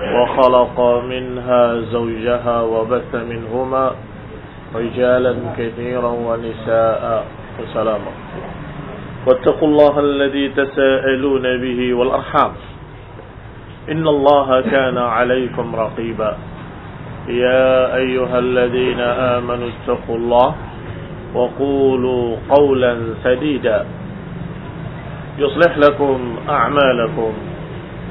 وخلق منها زوجها وبث منهما رجالا كثيرا ونساء. وسلاما واتقوا الله الذي تساءلون به والأرحام. إن الله كان عليكم رقيبا. يا أيها الذين آمنوا اتقوا الله وقولوا قولا سديدا. يصلح لكم أعمالكم.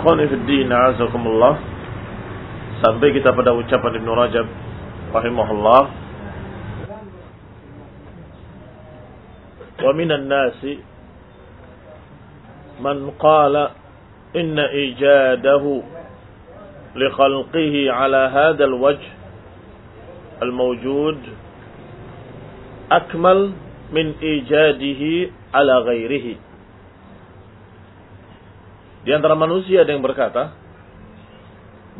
Khoni fi din azakumullah Sampai kita pada ucapan Ibn Rajab Rahimahullah Wa minan nasi Man qala Inna ijadahu Likhalqihi ala hadal wajh Al-mawjud Akmal Min ijadihi Ala ghairihi di antara manusia ada yang berkata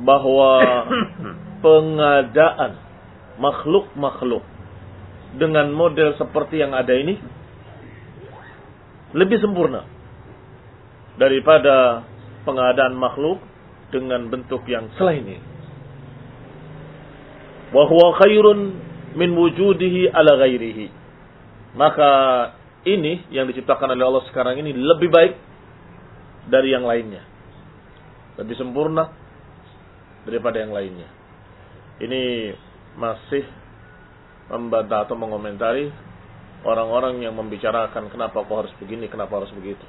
bahwa pengadaan makhluk-makhluk dengan model seperti yang ada ini lebih sempurna daripada pengadaan makhluk dengan bentuk yang selain ini. Wa huwa khairun min wujudihi ala ghairihi. Maka ini yang diciptakan oleh Allah sekarang ini lebih baik dari yang lainnya. Lebih sempurna daripada yang lainnya. Ini masih membantah atau mengomentari orang-orang yang membicarakan kenapa kok harus begini, kenapa harus begitu.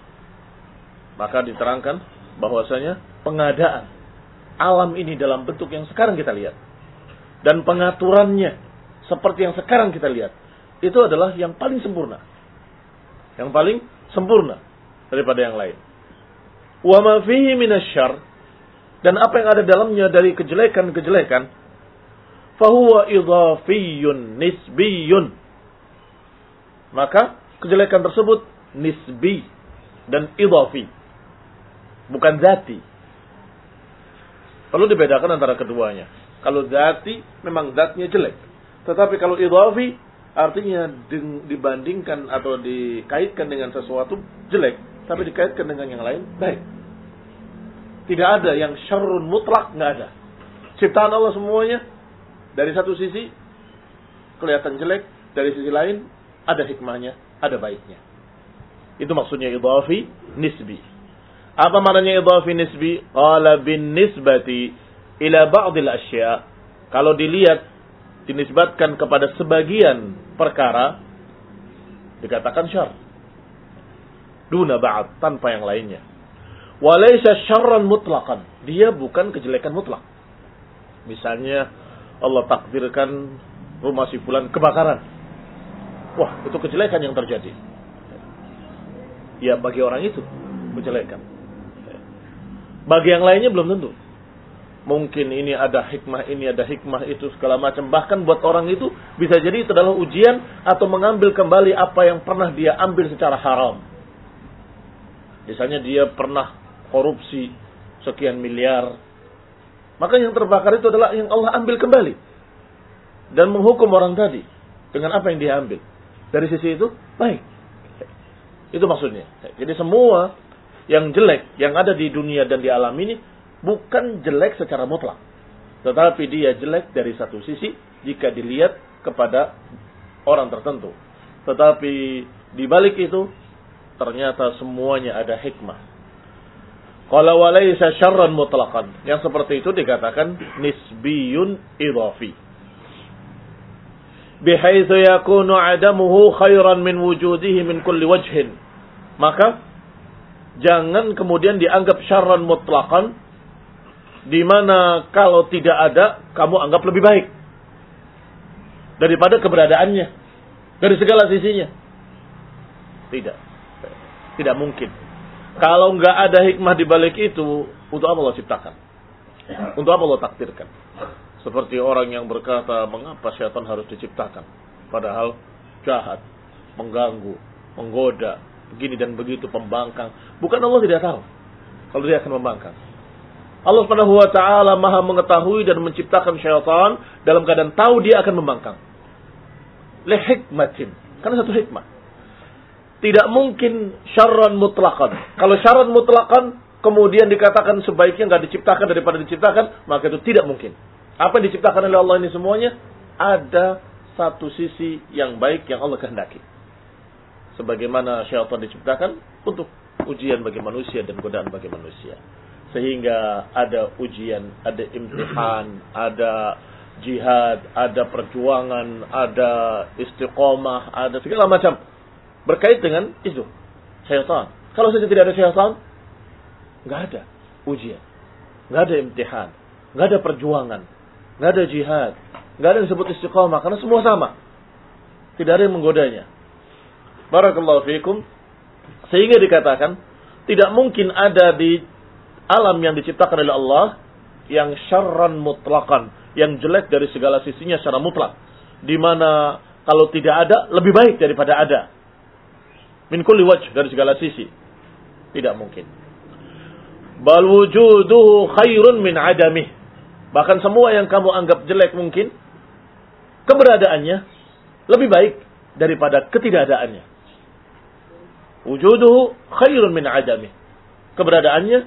Maka diterangkan bahwasanya pengadaan alam ini dalam bentuk yang sekarang kita lihat dan pengaturannya seperti yang sekarang kita lihat itu adalah yang paling sempurna. Yang paling sempurna daripada yang lain wa ma fihi dan apa yang ada dalamnya dari kejelekan-kejelekan fahuwa idhafiyun nisbiyun. Maka kejelekan tersebut nisbi dan idhafi bukan zati. Perlu dibedakan antara keduanya. Kalau zati memang zatnya jelek. Tetapi kalau idhafi artinya dibandingkan atau dikaitkan dengan sesuatu jelek tapi dikaitkan dengan yang lain baik. Tidak ada yang syarrun mutlak, nggak ada. Ciptaan Allah semuanya dari satu sisi kelihatan jelek, dari sisi lain ada hikmahnya, ada baiknya. Itu maksudnya idhafi nisbi. Apa maknanya idhafi nisbi? Qala bin nisbati ila ba'dil asya. Kalau dilihat dinisbatkan kepada sebagian perkara dikatakan syar duna ba'd tanpa yang lainnya. Walaysa syarran mutlaqan. Dia bukan kejelekan mutlak. Misalnya Allah takdirkan rumah si fulan kebakaran. Wah, itu kejelekan yang terjadi. Ya bagi orang itu kejelekan. Bagi yang lainnya belum tentu. Mungkin ini ada hikmah, ini ada hikmah itu segala macam. Bahkan buat orang itu bisa jadi itu adalah ujian atau mengambil kembali apa yang pernah dia ambil secara haram. Misalnya dia pernah korupsi sekian miliar, Maka yang terbakar itu adalah yang Allah ambil kembali. Dan menghukum orang tadi. Dengan apa yang dia ambil. Dari sisi itu, baik. Itu maksudnya. Jadi semua yang jelek yang ada di dunia dan di alam ini bukan jelek secara mutlak. Tetapi dia jelek dari satu sisi jika dilihat kepada orang tertentu. Tetapi di balik itu ternyata semuanya ada hikmah. Kalau walaysa syarran mutlaqan. Yang seperti itu dikatakan nisbiyun idhafi. Bihaitsu yakunu adamuhu khairan min wujudihi min kulli wajhin. Maka jangan kemudian dianggap syarran mutlaqan di mana kalau tidak ada kamu anggap lebih baik daripada keberadaannya dari segala sisinya. Tidak. Tidak mungkin. Kalau nggak ada hikmah di balik itu, untuk apa Allah ciptakan? Untuk apa Allah takdirkan? Seperti orang yang berkata, mengapa syaitan harus diciptakan? Padahal jahat, mengganggu, menggoda, begini dan begitu, pembangkang. Bukan Allah tidak tahu kalau dia akan membangkang. Allah Subhanahu wa taala Maha mengetahui dan menciptakan syaitan dalam keadaan tahu dia akan membangkang. Le hikmatin. Karena satu hikmah. Tidak mungkin syarran mutlakan. Kalau syarran mutlakan, kemudian dikatakan sebaiknya nggak diciptakan daripada diciptakan, maka itu tidak mungkin. Apa yang diciptakan oleh Allah ini semuanya, ada satu sisi yang baik yang Allah kehendaki. Sebagaimana syaitan diciptakan untuk ujian bagi manusia dan godaan bagi manusia. Sehingga ada ujian, ada imtihan, ada jihad, ada perjuangan, ada istiqomah, ada segala macam berkait dengan itu syaitan. Kalau saja tidak ada syaitan, nggak ada ujian, nggak ada imtihan, nggak ada perjuangan, nggak ada jihad, nggak ada yang disebut istiqomah karena semua sama. Tidak ada yang menggodanya. Barakallahu fiikum. Sehingga dikatakan tidak mungkin ada di alam yang diciptakan oleh Allah yang syarran mutlakan, yang jelek dari segala sisinya secara mutlak. Di mana kalau tidak ada lebih baik daripada ada. Min kulli wajh dari segala sisi. Tidak mungkin. Bal wujuduhu khairun min adamih. Bahkan semua yang kamu anggap jelek mungkin keberadaannya lebih baik daripada ketidakadaannya. Wujuduhu khairun min adamih. Keberadaannya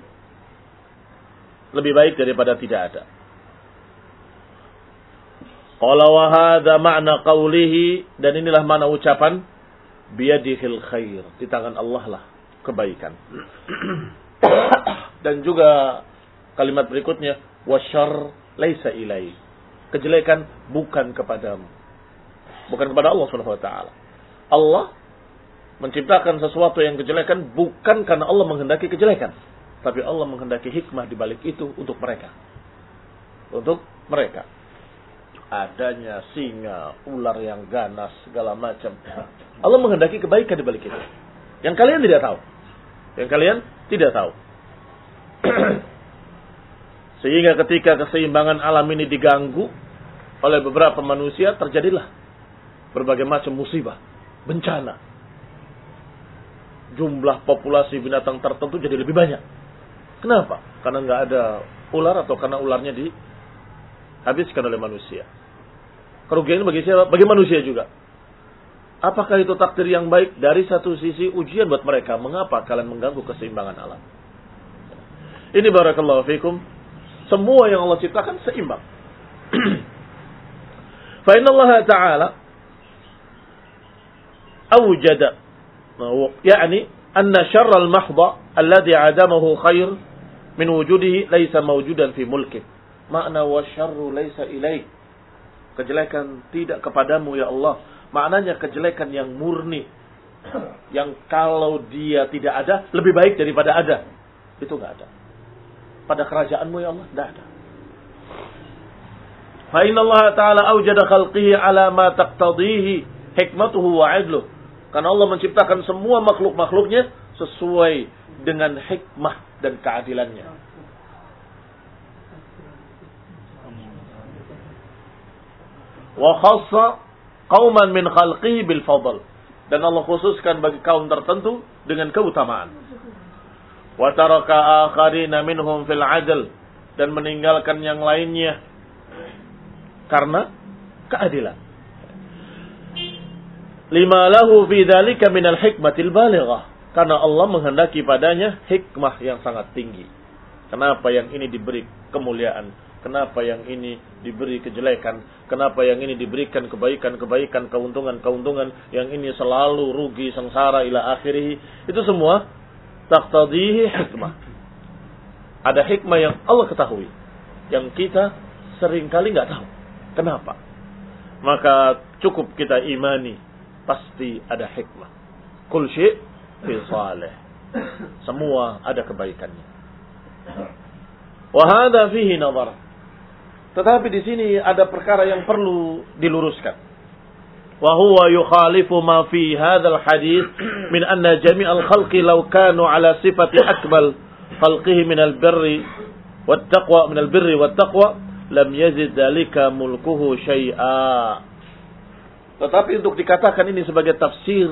lebih baik daripada tidak ada. Qala wa hadha ma'na qawlihi dan inilah mana ucapan biyadihil khair. Di tangan Allah lah kebaikan. Dan juga kalimat berikutnya wasyar laisa ilai. Kejelekan bukan kepadamu. Bukan kepada Allah Subhanahu wa taala. Allah menciptakan sesuatu yang kejelekan bukan karena Allah menghendaki kejelekan, tapi Allah menghendaki hikmah di balik itu untuk mereka. Untuk mereka adanya singa, ular yang ganas, segala macam. Allah menghendaki kebaikan di balik itu. Yang kalian tidak tahu. Yang kalian tidak tahu. Sehingga ketika keseimbangan alam ini diganggu oleh beberapa manusia, terjadilah berbagai macam musibah, bencana. Jumlah populasi binatang tertentu jadi lebih banyak. Kenapa? Karena nggak ada ular atau karena ularnya dihabiskan oleh manusia. Kerugian ini bagi siapa? Bagi manusia juga. Apakah itu takdir yang baik? Dari satu sisi ujian buat mereka. Mengapa kalian mengganggu keseimbangan alam? Ini barakallahu fikum. Semua yang Allah ciptakan seimbang. Fa inna Allah Ta'ala awjada yakni anna syarral mahdha alladhi adamahu khair min wujudihi laisa mawjudan fi mulkihi Makna wasyarru laisa ilaik. Kejelekan tidak kepadamu ya Allah. Maknanya kejelekan yang murni. Yang kalau dia tidak ada, lebih baik daripada ada. Itu nggak ada. Pada kerajaanmu ya Allah, enggak ada. Fa'inna Allah Ta'ala awjada khalqihi ala ma taqtadihi hikmatuhu wa adluh. Karena Allah menciptakan semua makhluk-makhluknya sesuai dengan hikmah dan keadilannya. Wa khassa qauman min khalqihi bil fadl dan Allah khususkan bagi kaum tertentu dengan keutamaan wa taraka akharina minhum fil adl dan meninggalkan yang lainnya karena keadilan. Lima lahu fi dzalika minal hikmatil balighah. Karena Allah menghendaki padanya hikmah yang sangat tinggi. Kenapa yang ini diberi kemuliaan? Kenapa yang ini diberi kejelekan? Kenapa yang ini diberikan kebaikan-kebaikan, keuntungan-keuntungan, yang ini selalu rugi sengsara ila akhirih? Itu semua taqtadihi hikmah. Ada hikmah yang Allah ketahui, yang kita sering kali nggak tahu. Kenapa? Maka cukup kita imani, pasti ada hikmah. Kul syai' fi salih. Semua ada kebaikannya. Wahada fihi nazar. Tetapi di sini ada perkara yang perlu diluruskan. Wa yukhalifu ma fi hadzal hadis min anna jami'al khalqi law kanu ala sifati akmal khalqihi min al-birri wat taqwa min al-birri wat taqwa lam yazid dalika mulkuhu syai'a. Tetapi untuk dikatakan ini sebagai tafsir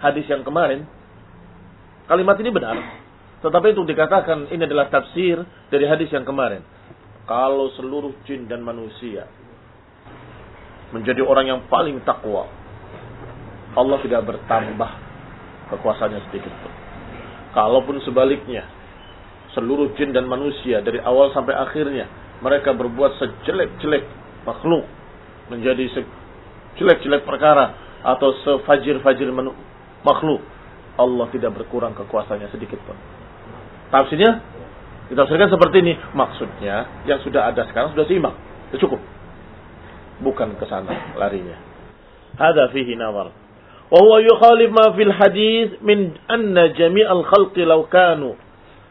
hadis yang kemarin, kalimat ini benar. Tetapi untuk dikatakan ini adalah tafsir dari hadis yang kemarin. Kalau seluruh jin dan manusia menjadi orang yang paling takwa, Allah tidak bertambah kekuasaannya sedikit pun. Kalaupun sebaliknya, seluruh jin dan manusia dari awal sampai akhirnya mereka berbuat sejelek-jelek makhluk menjadi sejelek-jelek perkara atau sefajir-fajir makhluk Allah tidak berkurang kekuasaannya sedikit pun. Tafsirnya ditafsirkan seperti ini. Maksudnya yang sudah ada sekarang sudah seimbang. Sudah cukup. Bukan ke sana larinya. Hada fihi nawar. Wa huwa yukhalif ma fil hadis min anna jami'al khalqi law kanu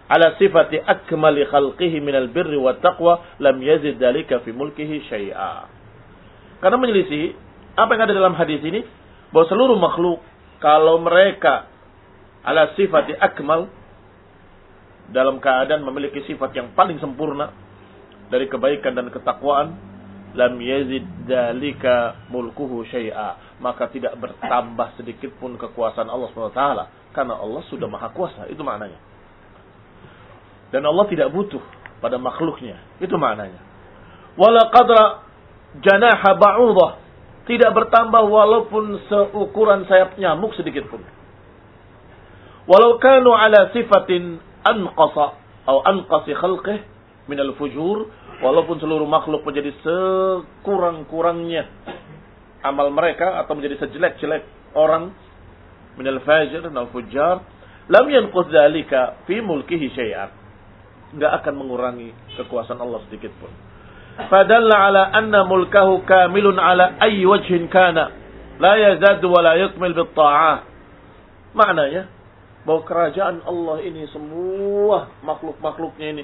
ala sifati akmali khalqihi minal birri wa taqwa lam yazid dalika fi mulkihi syai'a. Karena menyelisih apa yang ada dalam hadis ini bahwa seluruh makhluk kalau mereka ala sifati akmal dalam keadaan memiliki sifat yang paling sempurna dari kebaikan dan ketakwaan lam yazid dalika mulkuhu syai'a. Maka tidak bertambah sedikit pun kekuasaan Allah SWT karena Allah sudah maha kuasa. Itu maknanya. Dan Allah tidak butuh pada makhluknya. Itu maknanya. Wala qadra janaha ba'udah. Tidak bertambah walaupun seukuran sayap nyamuk sedikit pun. Walau kanu ala sifatin anqasa atau anqasi khalqih min al-fujur walaupun seluruh makhluk menjadi sekurang-kurangnya amal mereka atau menjadi sejelek-jelek orang min al-fajir dan al-fujjar lam yanqus dzalika fi mulkihi syai'an. Enggak akan mengurangi kekuasaan Allah sedikit pun. Fadalla ala anna mulkahu kamilun ala ayyi wajhin kana la yazad wa la yakmil bit ta'ah. Maknanya bahwa kerajaan Allah ini semua makhluk-makhluknya ini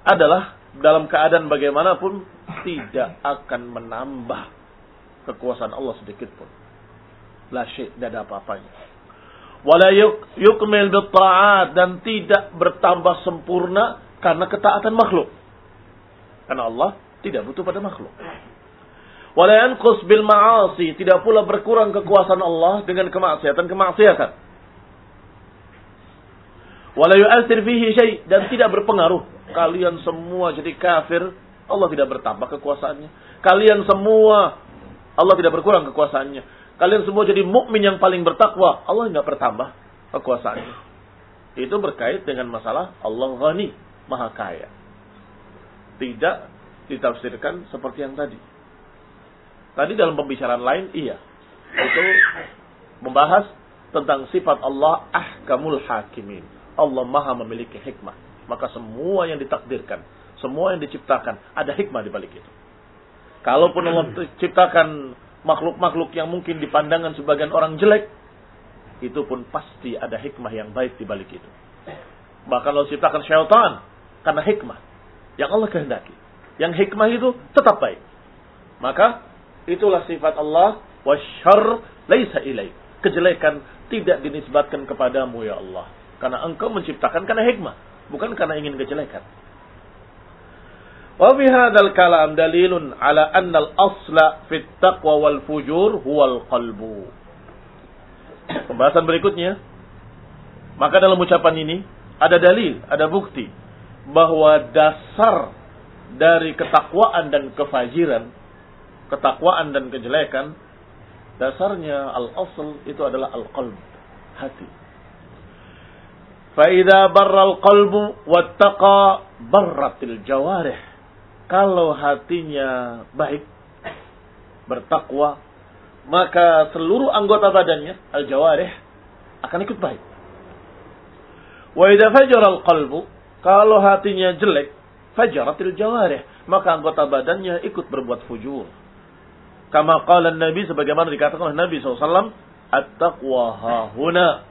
adalah dalam keadaan bagaimanapun tidak akan menambah kekuasaan Allah sedikit pun. La syai' tidak ada apa-apanya. Wala yukmil bitta'at dan tidak bertambah sempurna karena ketaatan makhluk. Karena Allah tidak butuh pada makhluk. Wala yanqus bil ma'asi, tidak pula berkurang kekuasaan Allah dengan kemaksiatan-kemaksiatan wala yu'athir fihi syai dan tidak berpengaruh. Kalian semua jadi kafir, Allah tidak bertambah kekuasaannya. Kalian semua Allah tidak berkurang kekuasaannya. Kalian semua jadi mukmin yang paling bertakwa, Allah nggak bertambah kekuasaannya. Itu berkait dengan masalah Allah ghani, maha kaya. Tidak ditafsirkan seperti yang tadi. Tadi dalam pembicaraan lain iya. Itu membahas tentang sifat Allah ahkamul hakimin Allah maha memiliki hikmah. Maka semua yang ditakdirkan, semua yang diciptakan, ada hikmah di balik itu. Kalaupun Allah ciptakan makhluk-makhluk yang mungkin dipandangan sebagian orang jelek, itu pun pasti ada hikmah yang baik di balik itu. Bahkan Allah ciptakan syaitan karena hikmah yang Allah kehendaki. Yang hikmah itu tetap baik. Maka itulah sifat Allah wasyar laisa ilaik. Kejelekan tidak dinisbatkan kepadamu ya Allah. Karena engkau menciptakan karena hikmah, bukan karena ingin kejelekan. Wa fi kalam dalilun ala anna al-asla fit taqwa wal fujur huwal qalbu. Pembahasan berikutnya, maka dalam ucapan ini ada dalil, ada bukti bahwa dasar dari ketakwaan dan kefajiran, ketakwaan dan kejelekan, dasarnya al-asl itu adalah al-qalb, hati. Fa'idha barral qalbu wattaqa barratil jawarih. Kalau hatinya baik, bertakwa, maka seluruh anggota badannya, al-jawarih, akan ikut baik. Wa idza fajara al-qalbu, kalau hatinya jelek, fajaratil jawarih, maka anggota badannya ikut berbuat fujur. Kama qala Nabi sebagaimana dikatakan oleh Nabi SAW, at-taqwa hahuna.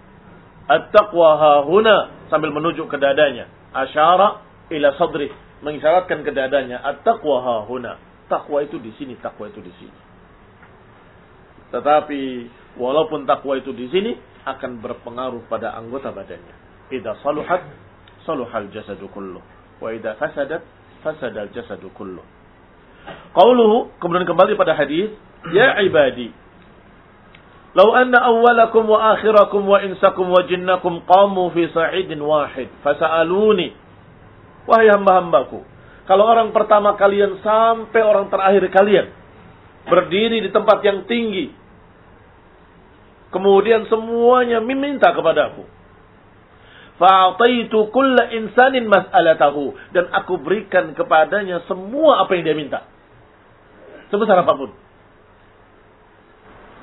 At-taqwa hahuna sambil menunjuk ke dadanya. Asyara ila sadri, mengisyaratkan ke dadanya, at-taqwa hahuna. Takwa itu di sini, takwa itu di sini. Tetapi walaupun takwa itu di sini akan berpengaruh pada anggota badannya. Idza saluhat saluhal jasadu kulluh wa idza fasadat fasadal jasadu kulluh. Qauluhu kemudian kembali pada hadis, ya ibadi Lau anna awwalakum wa akhirakum wa insakum wa jinnakum qamu fi sa'idin wahid fasa'aluni wahai hamba-hambaku kalau orang pertama kalian sampai orang terakhir kalian berdiri di tempat yang tinggi kemudian semuanya meminta kepadaku Fa'ataitu kulla insanin mas'alatahu. Dan aku berikan kepadanya semua apa yang dia minta. Sebesar apa pun.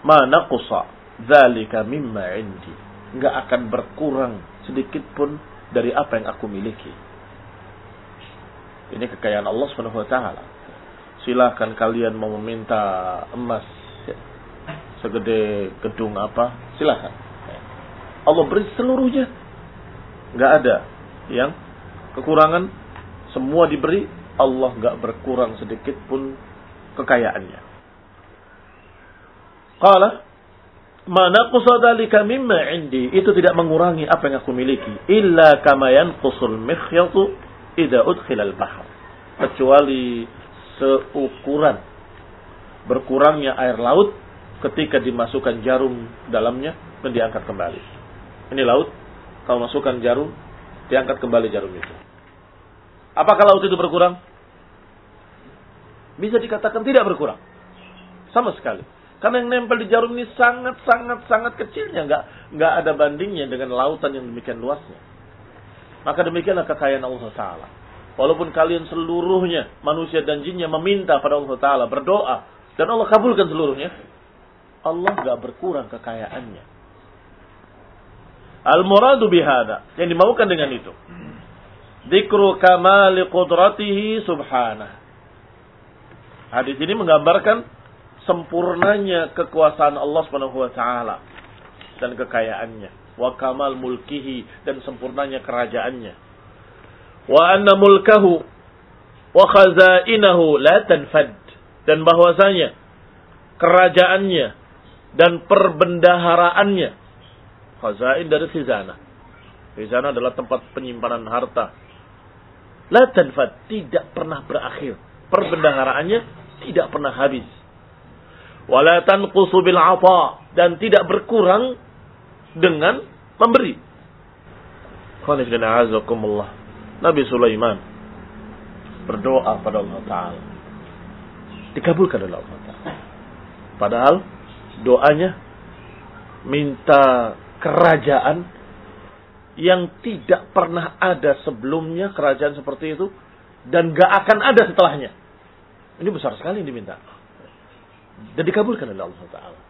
Mana kusa. Zalika mimma indi. Nggak akan berkurang sedikit pun dari apa yang aku miliki. Ini kekayaan Allah Subhanahu wa taala. Silahkan kalian mau meminta emas segede gedung apa, silahkan. Allah beri seluruhnya nggak ada yang kekurangan semua diberi Allah nggak berkurang sedikit pun kekayaannya. Qala mana qusadalika mimma indi itu tidak mengurangi apa yang aku miliki illa kama yanqusul mikhyatu idza udkhila al-bahr kecuali seukuran berkurangnya air laut ketika dimasukkan jarum dalamnya dan diangkat kembali. Ini laut kalau masukkan jarum, diangkat kembali jarum itu. Apakah laut itu berkurang? Bisa dikatakan tidak berkurang. Sama sekali. Karena yang nempel di jarum ini sangat sangat sangat kecilnya, nggak nggak ada bandingnya dengan lautan yang demikian luasnya. Maka demikianlah kekayaan Allah Taala. Walaupun kalian seluruhnya manusia dan jinnya meminta pada Allah Taala berdoa dan Allah kabulkan seluruhnya, Allah nggak berkurang kekayaannya. Al-muradu bihada. Yang dimaukan dengan itu. Dikru kamali qudratihi subhanah. Hadis ini menggambarkan sempurnanya kekuasaan Allah Subhanahu wa taala dan kekayaannya, wa kamal mulkihi dan sempurnanya kerajaannya. Wa anna mulkahu wa khazainahu la tanfad dan bahwasanya kerajaannya dan perbendaharaannya Khazain dari khizanah. Khizanah adalah tempat penyimpanan harta. La tanfad, tidak pernah berakhir. Perbendaharaannya tidak pernah habis. Wala tanqusu bil dan tidak berkurang dengan memberi. Nabi Sulaiman berdoa pada Allah Ta'ala. Dikabulkan oleh Allah Ta'ala. Padahal doanya minta kerajaan yang tidak pernah ada sebelumnya kerajaan seperti itu dan gak akan ada setelahnya. Ini besar sekali yang diminta. Dan dikabulkan oleh Allah Taala.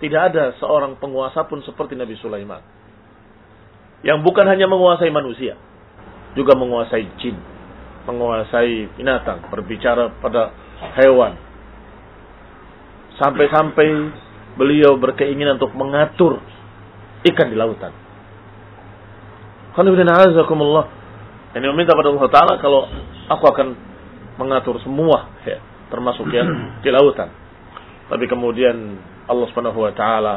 Tidak ada seorang penguasa pun seperti Nabi Sulaiman. Yang bukan hanya menguasai manusia. Juga menguasai jin. Menguasai binatang. Berbicara pada hewan. Sampai-sampai beliau berkeinginan untuk mengatur ikan di lautan. Ini meminta pada Allah Ta'ala kalau aku akan mengatur semua ya, termasuk yang di lautan. Tapi kemudian Allah Subhanahu wa taala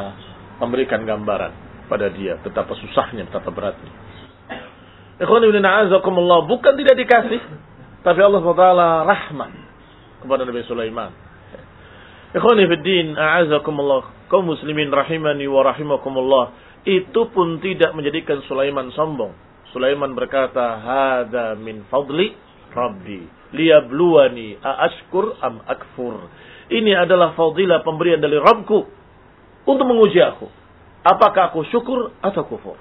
memberikan gambaran pada dia betapa susahnya, betapa beratnya. Ikhwan ibn bukan tidak dikasih, tapi Allah Subhanahu wa taala rahmat kepada Nabi Sulaiman. Ikhwan ibn a'azakumullah, kaum muslimin rahimani wa rahimakumullah itu pun tidak menjadikan Sulaiman sombong. Sulaiman berkata, "Hada min fadli Rabbi liyabluwani aashkur am akfur. Ini adalah fadilah pemberian dari Rabbku untuk menguji aku. Apakah aku syukur atau kufur?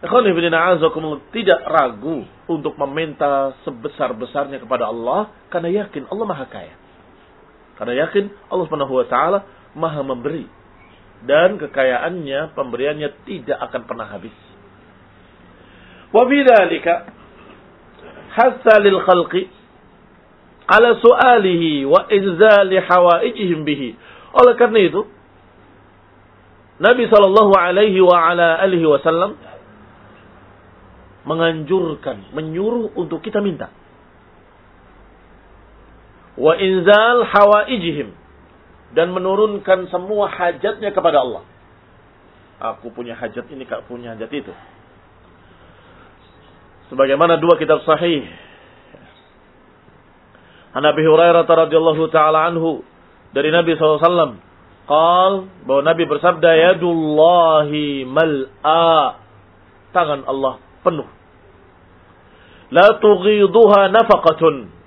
Tidak ragu untuk meminta sebesar-besarnya kepada Allah karena yakin Allah Maha Kaya. Karena yakin Allah Subhanahu wa taala Maha memberi dan kekayaannya pemberiannya tidak akan pernah habis. Wa hasa lil khalqi ala su'alihi wa inzali hawaijihim bihi. Oleh karena itu, Nabi Shallallahu Alaihi wa ala alihi Wasallam menganjurkan, menyuruh untuk kita minta. Wa inzal hawaijihim dan menurunkan semua hajatnya kepada Allah. Aku punya hajat ini, kak punya hajat itu. Sebagaimana dua kitab sahih. An Abi Hurairah radhiyallahu taala anhu dari Nabi SAW. Qal bahwa Nabi bersabda yadullahi mal'a. Tangan Allah penuh. La tughiduha nafaqatun.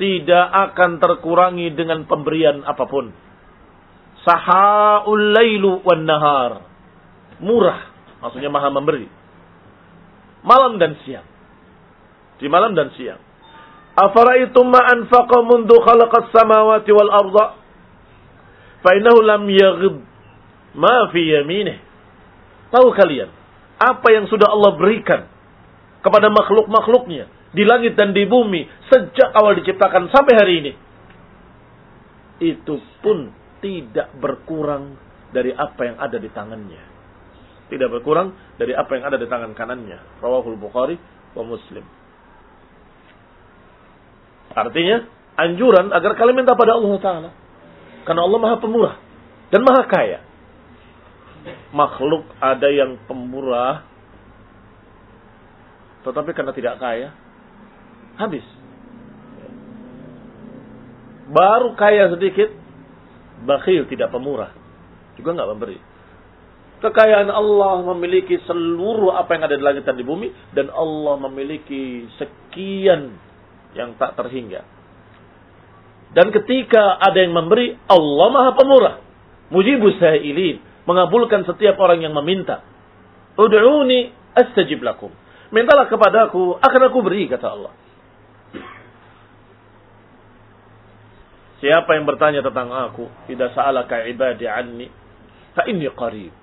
Tidak akan terkurangi dengan pemberian apa pun. Sahaul lailu wan nahar. Murah. Maksudnya maha memberi malam dan siang. Di malam dan siang. Afaraitum ma anfaqa mundu khalaqas samawati wal arda fa innahu lam yaghib ma fi yaminih. Tahu kalian apa yang sudah Allah berikan kepada makhluk-makhluknya di langit dan di bumi sejak awal diciptakan sampai hari ini. Itu pun tidak berkurang dari apa yang ada di tangannya tidak berkurang dari apa yang ada di tangan kanannya. Rawahul Bukhari wa Muslim. Artinya, anjuran agar kalian minta pada Allah Ta'ala. Karena Allah maha pemurah dan maha kaya. Makhluk ada yang pemurah, tetapi karena tidak kaya, habis. Baru kaya sedikit, bakhil tidak pemurah. Juga nggak memberi. Kekayaan Allah memiliki seluruh apa yang ada di langit dan di bumi dan Allah memiliki sekian yang tak terhingga. Dan ketika ada yang memberi, Allah Maha Pemurah. Mujibus sa'ilin, mengabulkan setiap orang yang meminta. Ud'uni astajib lakum. Mintalah kepadaku, akan aku beri kata Allah. Siapa yang bertanya tentang aku, tidak sa'alaka ibadi anni, fa inni qarib.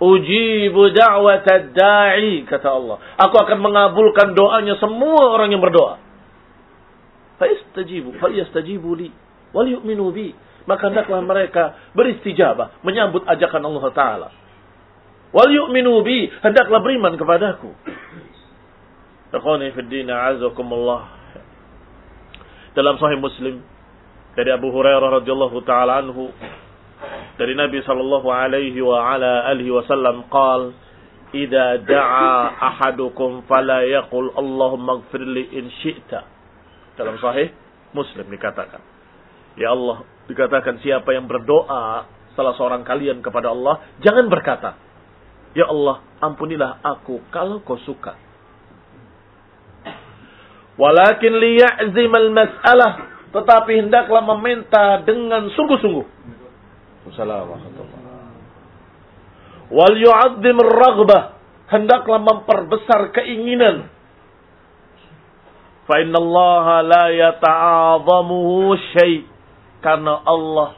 Ujibu da'wata da'i kata Allah. Aku akan mengabulkan doanya semua orang yang berdoa. Fa'istajibu, fa'istajibu li, wal yu'minu bi. Maka hendaklah mereka beristijabah, menyambut ajakan Allah Ta'ala. Wal yu'minu bi, hendaklah beriman kepadaku. Taqani fi dina azakumullah. Dalam sahih Muslim dari Abu Hurairah radhiyallahu taala anhu dari Nabi sallallahu alaihi wa ala alihi wasallam qal idza da'a ahadukum fala yaqul Allahumma ighfirli in syi'ta. Dalam sahih Muslim dikatakan ya Allah dikatakan siapa yang berdoa salah seorang kalian kepada Allah jangan berkata ya Allah ampunilah aku kalau kau suka walakin liya'zim al-mas'alah tetapi hendaklah meminta dengan sungguh-sungguh Wassalamualaikum Wal yu'adzim raghbah. Hendaklah memperbesar keinginan. Fa inna Allah la yata'adhamuhu syai. Karena Allah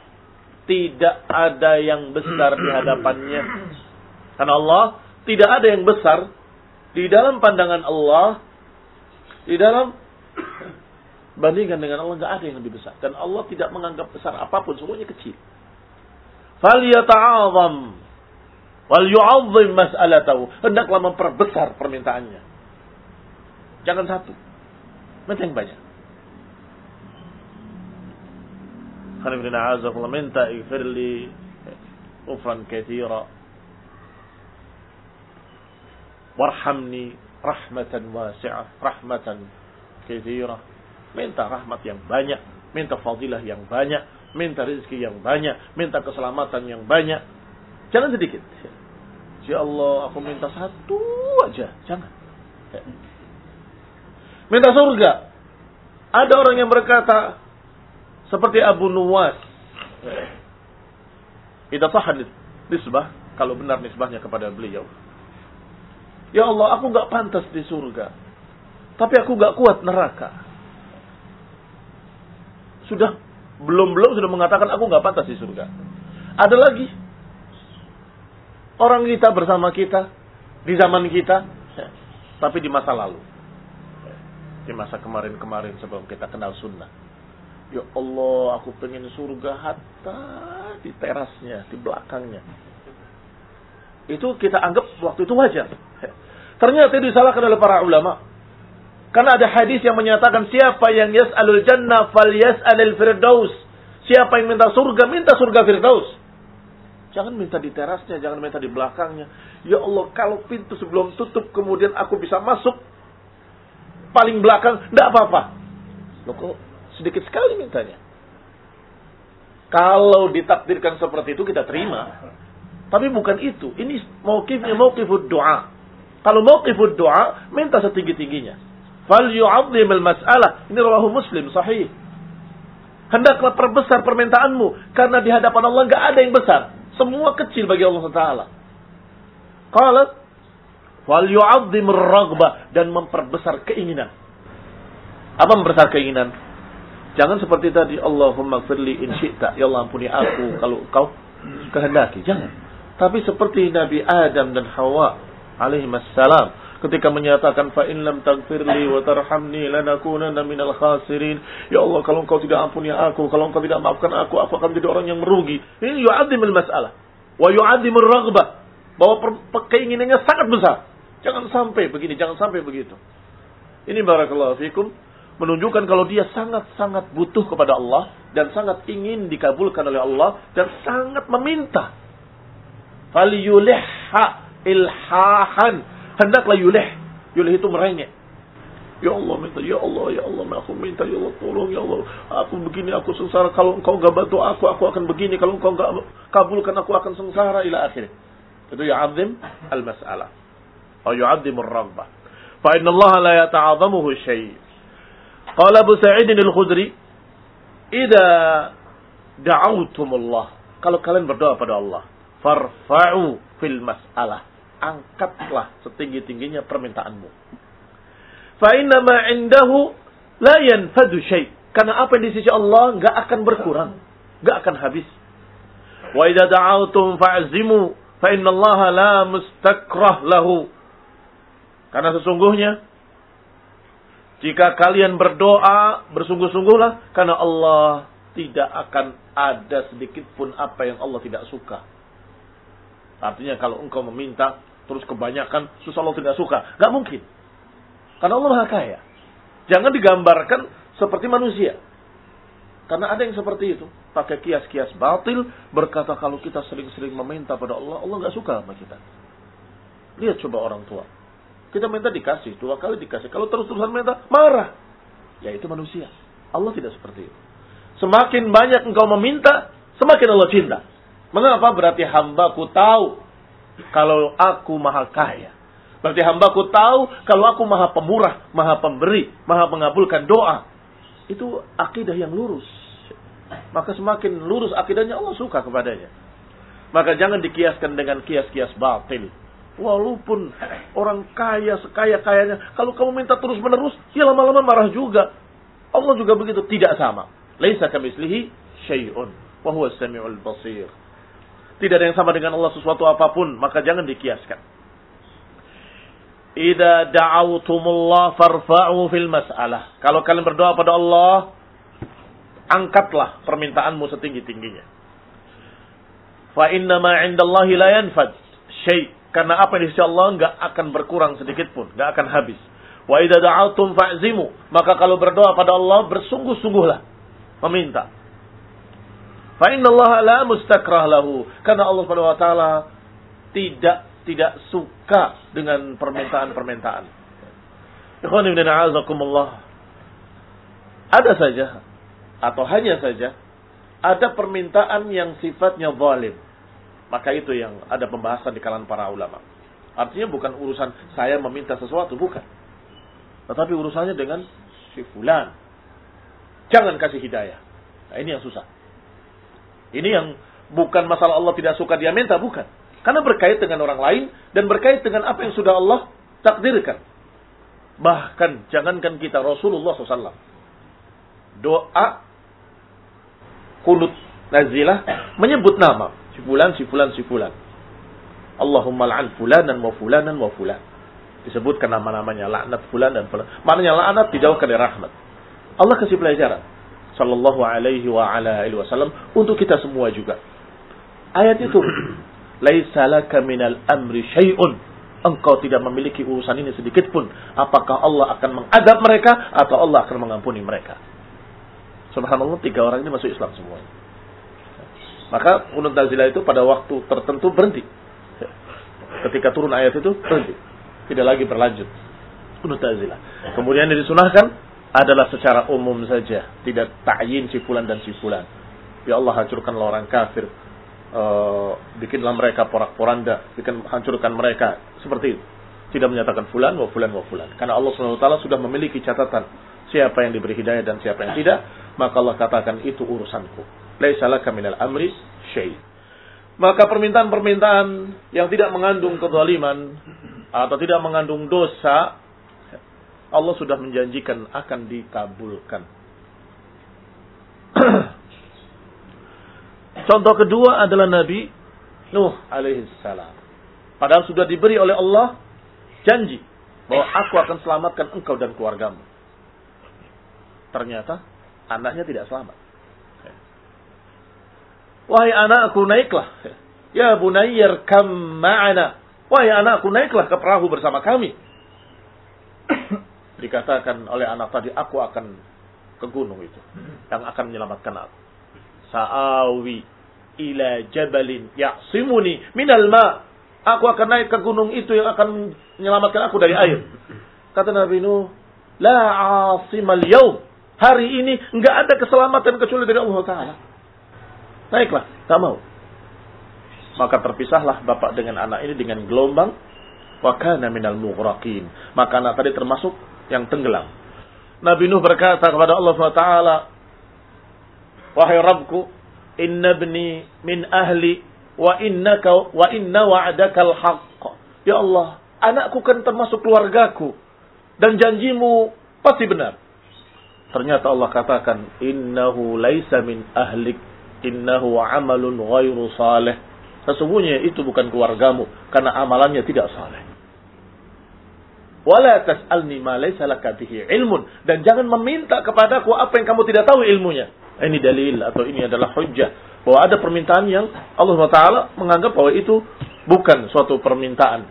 tidak ada yang besar di hadapannya. Karena Allah tidak ada yang besar di dalam pandangan Allah, di dalam bandingkan dengan Allah nggak ada yang lebih besar. Dan Allah tidak menganggap besar apa pun, semuanya kecil falyata'azam wal yu'azzim mas'alatahu. Hendaklah memperbesar permintaannya. Jangan satu. Minta yang banyak. Khanifidina azakullah minta ighfirli ufran kathira. Warhamni rahmatan wasi'ah. Rahmatan kathira. Minta rahmat yang banyak. Minta fadilah yang banyak minta rezeki yang banyak, minta keselamatan yang banyak. Jangan sedikit. Ya Allah, aku minta satu aja. Jangan. Minta surga. Ada orang yang berkata seperti Abu Nuwas. Idza sahad nisbah, kalau benar nisbahnya kepada beliau. Ya Allah, aku nggak pantas di surga. Tapi aku nggak kuat neraka. Sudah belum-belum sudah mengatakan aku nggak pantas di surga. Ada lagi orang kita bersama kita di zaman kita, tapi di masa lalu, di masa kemarin-kemarin sebelum kita kenal sunnah. Ya Allah, aku pengen surga hatta di terasnya, di belakangnya. Itu kita anggap waktu itu wajar. Ternyata disalahkan oleh para ulama. Karena ada hadis yang menyatakan siapa yang yas'alul jannah fal yas'alil firdaus. Siapa yang minta surga, minta surga firdaus. Jangan minta di terasnya, jangan minta di belakangnya. Ya Allah, kalau pintu sebelum tutup kemudian aku bisa masuk paling belakang, tidak apa-apa. Loh kok sedikit sekali mintanya. Kalau ditakdirkan seperti itu kita terima. Tapi bukan itu. Ini mauqifnya mauqifud doa. Kalau mauqifud doa, minta setinggi-tingginya. Fal yu'azzimil mas'alah. Ini rawahu Muslim sahih. Hendaklah perbesar permintaanmu karena di hadapan Allah enggak ada yang besar. Semua kecil bagi Allah Taala. Qalat fal yu'azzimir raghbah dan memperbesar keinginan. Apa memperbesar keinginan? Jangan seperti tadi Allahumma firli in syi'ta. Ya Allah ampuni aku kalau kau kehendaki. Jangan. Tapi seperti Nabi Adam dan Hawa alaihi salam ketika menyatakan fa in lam taghfirli wa tarhamni lanakunanna minal khasirin. Ya Allah kalau engkau tidak ampuni aku kalau engkau tidak maafkan aku aku akan menjadi orang yang merugi. Ini yu'adzimul masalah wa yu'adzimur raghbah. Bahwa keinginannya sangat besar. Jangan sampai begini jangan sampai begitu. Ini barakallahu fikum menunjukkan kalau dia sangat-sangat butuh kepada Allah dan sangat ingin dikabulkan oleh Allah dan sangat meminta. Falyulihha ilhahan hendaklah yuleh. Yuleh itu merengek. Ya Allah minta, ya Allah, ya Allah, aku minta, ya Allah, tolong, ya Allah, aku begini, aku sengsara. Kalau engkau gak bantu aku, aku akan begini. Kalau engkau gak kabulkan, aku akan sengsara. Ila akhir. Itu ya'adzim al-mas'alah. Atau yu'adzim al-raghbah. Fa inna Allah la yata'adhamuhu syai' Qala Abu Sa'id al-Khudri, "Idza da'awtumullah." Kalau kalian berdoa pada Allah, farfa'u fil mas'alah angkatlah setinggi-tingginya permintaanmu. Fa indahu la yanfadu syai. Karena apa yang di sisi Allah nggak akan berkurang, nggak akan habis. Wa idza da'awtum fa'zimu fa inna Allah la mustakrah lahu. Karena sesungguhnya jika kalian berdoa bersungguh-sungguhlah karena Allah tidak akan ada sedikit pun apa yang Allah tidak suka. Artinya kalau engkau meminta terus kebanyakan susah Allah tidak suka. Gak mungkin. Karena Allah Maha Kaya. Jangan digambarkan seperti manusia. Karena ada yang seperti itu. Pakai kias-kias batil. Berkata kalau kita sering-sering meminta pada Allah. Allah gak suka sama kita. Lihat coba orang tua. Kita minta dikasih. Dua kali dikasih. Kalau terus-terusan minta. Marah. Ya itu manusia. Allah tidak seperti itu. Semakin banyak engkau meminta. Semakin Allah cinta. Mengapa? Berarti hambaku tahu kalau aku maha kaya. Berarti hambaku tahu kalau aku maha pemurah, maha pemberi, maha mengabulkan doa. Itu akidah yang lurus. Maka semakin lurus akidahnya Allah suka kepadanya. Maka jangan dikiaskan dengan kias-kias batil. Walaupun orang kaya sekaya-kayanya, kalau kamu minta terus menerus, ya lama-lama marah juga. Allah juga begitu, tidak sama. Laisa kamislihi syai'un. Wahuwa sami'ul basir. Tidak ada yang sama dengan Allah sesuatu apa pun, maka jangan dikiaskan. Ida da'autumullah farfa'u fil mas'alah. Kalau kalian berdoa pada Allah, angkatlah permintaanmu setinggi-tingginya. Fa inna ma 'indallahi la yanfad syai' karena apa yang di Allah enggak akan berkurang sedikit pun, enggak akan habis. Wa idza da'autum fa'zimu, maka kalau berdoa pada Allah bersungguh-sungguhlah meminta. Fa Allah la mustakrah lahu. Karena Allah Subhanahu wa taala tidak tidak suka dengan permintaan-permintaan. Ikhwan ibn a'azakumullah. Ada saja atau hanya saja ada permintaan yang sifatnya zalim. Maka itu yang ada pembahasan di kalangan para ulama. Artinya bukan urusan saya meminta sesuatu, bukan. Tetapi urusannya dengan si fulan. Jangan kasih hidayah. Nah, ini yang susah. Ini yang bukan masalah Allah tidak suka dia minta, bukan. Karena berkait dengan orang lain dan berkait dengan apa yang sudah Allah takdirkan. Bahkan jangankan kita Rasulullah SAW. Doa kunut nazilah menyebut nama si fulan si fulan si fulan. Allahumma la'an fulanan wa fulanan wa fulan. Disebutkan nama-namanya laknat fulan dan fulan. Maknanya laknat dijauhkan dari rahmat. Allah kasih pelajaran sallallahu alaihi wa ala alihi wasallam untuk kita semua juga. Ayat itu laisa laka minal amri syai'un. Engkau tidak memiliki urusan ini sedikit pun. Apakah Allah akan mengadab mereka atau Allah akan mengampuni mereka? Subhanallah, tiga orang ini masuk Islam semua. Maka unut nazilah itu pada waktu tertentu berhenti. Ketika turun ayat itu berhenti. Tidak lagi berlanjut. Unut. Kemudian disunahkan adalah secara umum saja. Tidak ta'yin si fulan dan si fulan. Ya Allah hancurkanlah orang kafir uh, bikinlah mereka porak-poranda, bikin hancurkan mereka seperti itu. Tidak menyatakan fulan wa fulan wa fulan. Karena Allah SWT sudah memiliki catatan siapa yang diberi hidayah dan siapa yang tidak, maka Allah katakan itu urusanku. Laisa laka minal amri syai. Maka permintaan-permintaan yang tidak mengandung kezaliman atau tidak mengandung dosa Allah sudah menjanjikan akan dikabulkan. Contoh kedua adalah Nabi Nuh alaihissalam. Padahal sudah diberi oleh Allah janji bahwa aku akan selamatkan engkau dan keluargamu. Ternyata anaknya tidak selamat. Wahai anakku naiklah. Ya bunayyar kam ma'ana. Wahai anakku naiklah ke perahu bersama kami. Dikatakan oleh anak tadi, aku akan ke gunung itu. Yang akan menyelamatkan aku. Sa'awi ila jabalin ya'simuni minal ma. Aku akan naik ke gunung itu yang akan menyelamatkan aku dari air. Kata Nabi Nuh, la asimal yaum. Hari ini enggak ada keselamatan kecuali dari Allah Ta'ala. Naiklah, tak mau. Maka terpisahlah bapak dengan anak ini dengan gelombang. Wa kana minal mughraqin. Maka anak tadi termasuk yang tenggelam. Nabi Nuh berkata kepada Allah Taala, Wahai Rabbku, inna bni min ahli wa innaka wa inna wa'adakal haqq. Ya Allah, anakku kan termasuk keluargaku dan janjimu pasti benar. Ternyata Allah katakan innahu laisa min ahlik innahu amalun ghairu saleh. Sesungguhnya itu bukan keluargamu karena amalannya tidak saleh. Wala tas'alni ma laysa laka bihi ilmun dan jangan meminta kepadaku apa yang kamu tidak tahu ilmunya. Ini dalil atau ini adalah hujjah bahwa ada permintaan yang Allah Taala menganggap bahwa itu bukan suatu permintaan.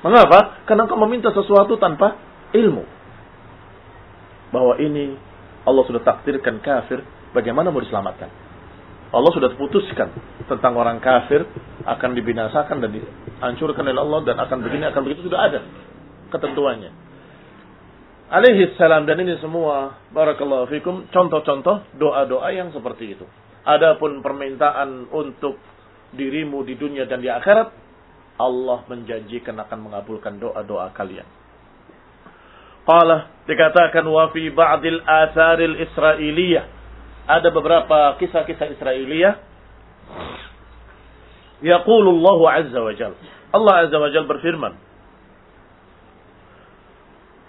Mengapa? Karena engkau meminta sesuatu tanpa ilmu. Bahwa ini Allah sudah takdirkan kafir, bagaimana mau diselamatkan? Allah sudah putuskan tentang orang kafir akan dibinasakan dan dihancurkan oleh Allah dan akan begini akan begitu sudah ada ketentuannya. Alaihi salam dan ini semua barakallahu fikum contoh-contoh doa-doa yang seperti itu. Adapun permintaan untuk dirimu di dunia dan di akhirat Allah menjanjikan akan mengabulkan doa-doa kalian. Qala dikatakan wa fi ba'dil atharil israiliyah ada beberapa kisah-kisah Israiliyah yaqulu Allah azza wa jalla Allah azza wa jalla berfirman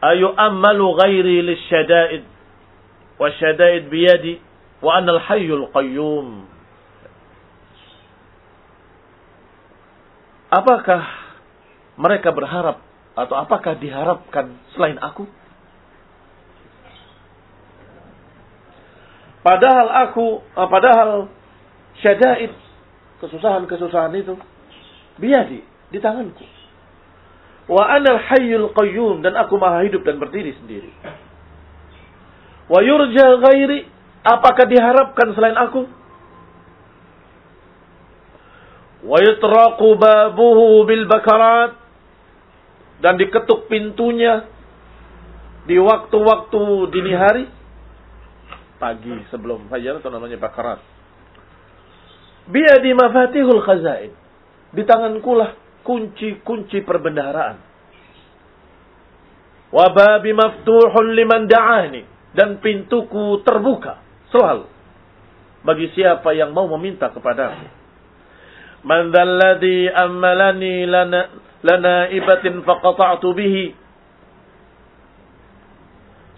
ayu ammalu ghairi lisyada'id wa syada'id biyadi wa anal hayyul qayyum Apakah mereka berharap atau apakah diharapkan selain aku? Padahal aku, padahal syada'id, kesusahan-kesusahan itu, biadi, di tanganku. Wa anal hayyul qayyum dan aku maha hidup dan berdiri sendiri. Wa yurja ghairi apakah diharapkan selain aku? Wa yutraqu babuhu bil bakarat dan diketuk pintunya di waktu-waktu dini hari pagi sebelum fajar atau namanya bakarat. Biadi mafatihul khazain. Di tanganku lah kunci-kunci perbendaharaan. Wa babi maftuhun liman da'ani. Dan pintuku terbuka selalu. Bagi siapa yang mau meminta kepadaku. Man dhalladhi ammalani lana, lana ibatin faqata'tu bihi.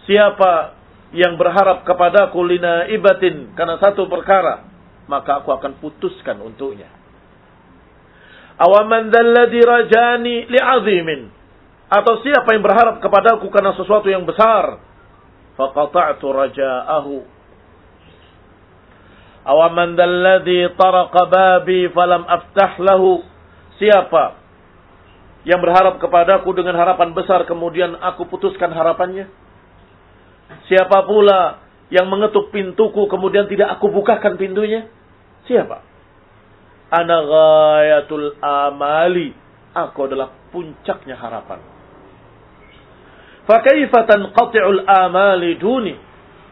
Siapa yang berharap kepadaku lina ibatin karena satu perkara, maka aku akan putuskan untuknya. Awaman dzalladzi rajani li'azimin. Atau siapa yang berharap kepadaku karena sesuatu yang besar, faqata'tu raja'ahu. Awaman dzalladzi taraqa babi falam aftah lahu. Siapa yang berharap kepadaku dengan harapan besar kemudian aku putuskan harapannya? Siapa pula yang mengetuk pintuku kemudian tidak aku bukakan pintunya? Siapa? Ana ghayatul amali. Aku adalah puncaknya harapan. Fakaifa tanqati'ul amali duni?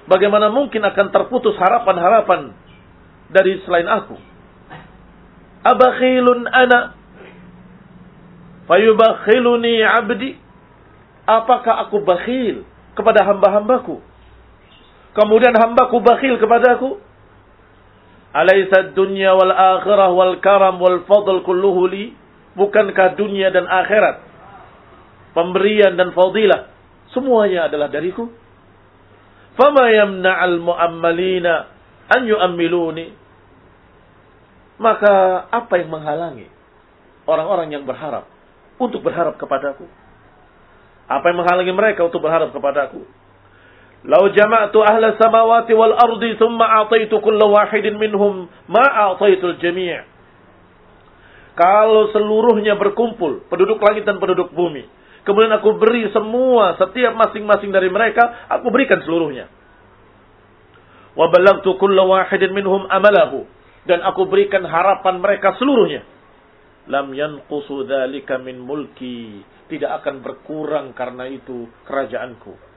Bagaimana mungkin akan terputus harapan-harapan dari selain aku? Abakhilun ana fayubakhiluni abdi? Apakah aku bakhil kepada hamba-hambaku? Kemudian hambaku bakhil kepadaku? Alaysa dunya wal akhirah wal karam wal fadl kulluhu li? Bukankah dunia dan akhirat? Pemberian dan fadilah semuanya adalah dariku. Fama yamna'al mu'ammalina an yu'ammiluni. Maka apa yang menghalangi orang-orang yang berharap untuk berharap kepadaku? Apa yang menghalangi mereka untuk berharap kepadaku? Lau jama'tu ahla samawati wal ardi thumma a'taitu kulla wahidin minhum ma a'taitul jami' Kalau seluruhnya berkumpul, penduduk langit dan penduduk bumi, kemudian aku beri semua setiap masing-masing dari mereka, aku berikan seluruhnya. Wa balagtu kulla wahidin minhum amalahu dan aku berikan harapan mereka seluruhnya. Lam yanqusu dzalika min mulki, tidak akan berkurang karena itu kerajaanku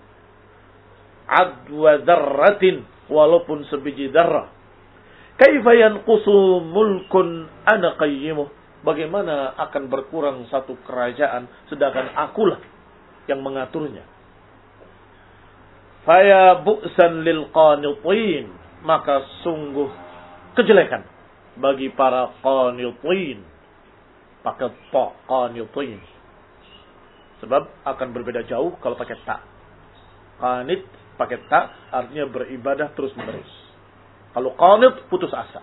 adwa dzarratin walaupun sebiji darah. Kaifa yanqusu mulkun ana qayyimuh? Bagaimana akan berkurang satu kerajaan sedangkan akulah yang mengaturnya? Faya bu'san lil qanitin, maka sungguh kejelekan bagi para qanitin. Pakai ta qanitin. Sebab akan berbeda jauh kalau pakai ta. Qanit pakai ta artinya beribadah terus menerus. Kalau qanit putus asa.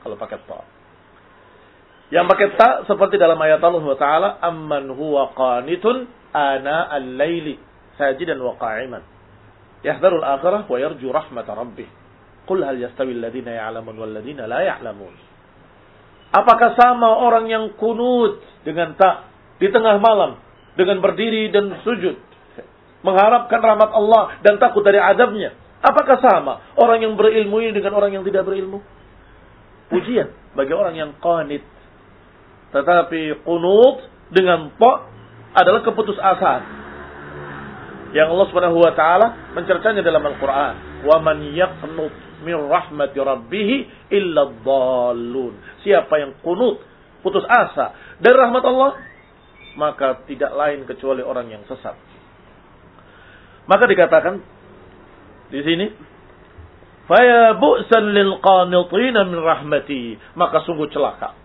Kalau pakai ta. Yang pakai ta seperti dalam ayat Allah Taala, "Amman huwa qanitun ana al-laili sajidan wa qa'iman." Yahdharul akhirah wa yarju rahmat rabbih. Qul hal yastawi alladhina ya'lamun wal ladhina la ya'lamun. Apakah sama orang yang kunut dengan tak di tengah malam dengan berdiri dan sujud mengharapkan rahmat Allah dan takut dari adabnya. Apakah sama orang yang berilmu ini dengan orang yang tidak berilmu? Pujian bagi orang yang qanit. Tetapi qunut dengan ta adalah keputusasaan. Yang Allah Subhanahu wa taala mencercanya dalam Al-Qur'an. Wa man yaqnut min rahmati rabbih illa. Siapa yang qunut, putus asa dari rahmat Allah, maka tidak lain kecuali orang yang sesat. Maka dikatakan di sini Faya bu'san lil qanitina min rahmati. Maka sungguh celaka.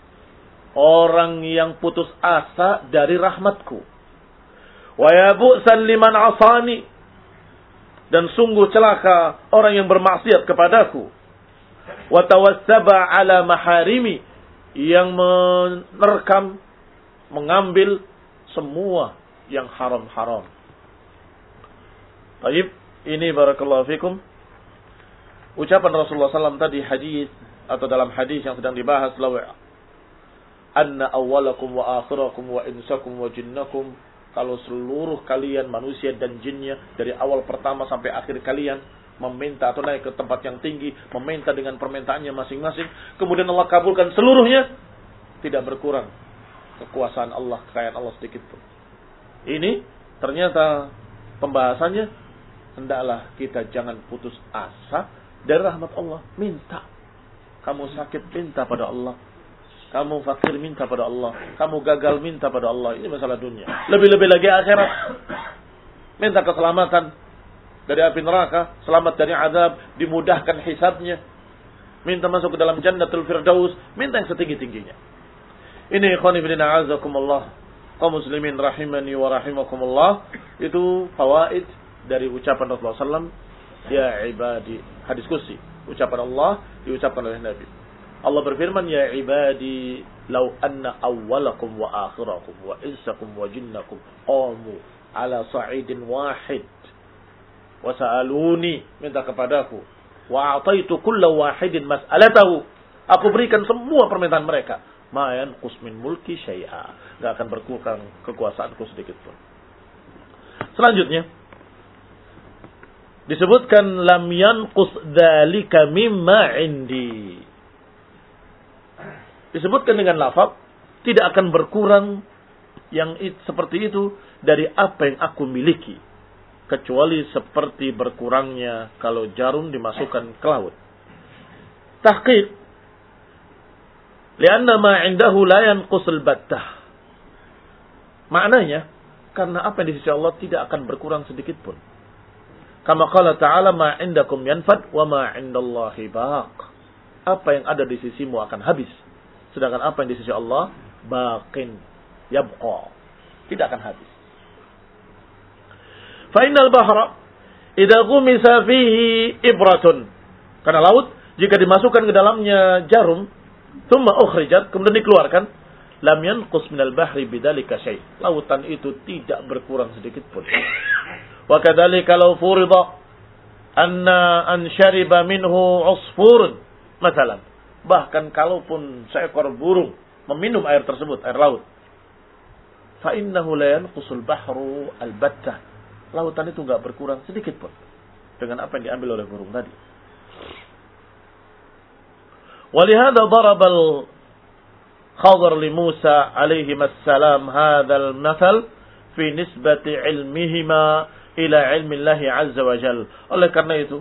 Orang yang putus asa dari rahmatku. Waya bu'san liman asani. Dan sungguh celaka orang yang bermaksiat kepadaku. Watawassaba ala maharimi. Yang menerkam, mengambil semua yang haram-haram. Baik, ini barakallahu fikum. Ucapan Rasulullah SAW tadi hadis atau dalam hadis yang sedang dibahas lawa anna awwalakum wa akhirakum wa insakum wa jinnakum kalau seluruh kalian manusia dan jinnya dari awal pertama sampai akhir kalian meminta atau naik ke tempat yang tinggi, meminta dengan permintaannya masing-masing, kemudian Allah kabulkan seluruhnya, tidak berkurang kekuasaan Allah, kekayaan Allah sedikit pun. Ini ternyata pembahasannya hendaklah kita jangan putus asa dari rahmat Allah. Minta. Kamu sakit minta pada Allah. Kamu fakir minta pada Allah. Kamu gagal minta pada Allah. Ini masalah dunia. Lebih-lebih lagi akhirat. minta keselamatan dari api neraka, selamat dari azab, dimudahkan hisabnya, minta masuk ke dalam jannatul firdaus, minta yang setinggi-tingginya. Ini ikhwan ibn a'azakumullah, kaum muslimin rahimani wa rahimakumullah, itu fawaid dari ucapan Rasulullah SAW, ya ibadi, hadis kursi, ucapan Allah diucapkan oleh Nabi. Allah berfirman, ya ibadi, lau anna awwalakum wa akhirakum wa insakum wa jinnakum qamu ala sa'idin wahid wa sa'aluni minta kepadaku wa ataitu kulla wahidin mas'alatahu. Aku berikan semua permintaan mereka. Ma yanqus min mulki syai'a. Enggak akan berkurang kekuasaanku sedikit pun. Selanjutnya disebutkan lam yanqus dzalika mimma indi disebutkan dengan lafaz tidak akan berkurang yang seperti itu dari apa yang aku miliki kecuali seperti berkurangnya kalau jarum dimasukkan ke laut. Tahqiq lianna ma indahu la yanqusul battah. Maknanya karena apa yang di sisi Allah tidak akan berkurang sedikit pun. Kama qala ta'ala ma indakum yanfad wa ma indallahi baq. Apa yang ada di sisimu akan habis. Sedangkan apa yang di sisi Allah baqin yabqa. Tidak akan habis. Fainal bahra idza ghumisa fihi ibratun. Karena laut jika dimasukkan ke dalamnya jarum, thumma ukhrijat, kemudian dikeluarkan, lam yanqus minal bahri bidzalika syai. Lautan itu tidak berkurang sedikit pun. Wa kadzalika law furida anna an syariba minhu usfurun. misalnya bahkan kalaupun seekor burung meminum air tersebut, air laut. Fa innahu la yanqusul bahru albatta. Lautan itu enggak berkurang sedikit pun dengan apa yang diambil oleh burung tadi. Walihada darabal Khadr li Musa alaihi assalam hadzal mathal fi nisbati ilmihima إلى علم الله عز وجل. Oleh karena itu,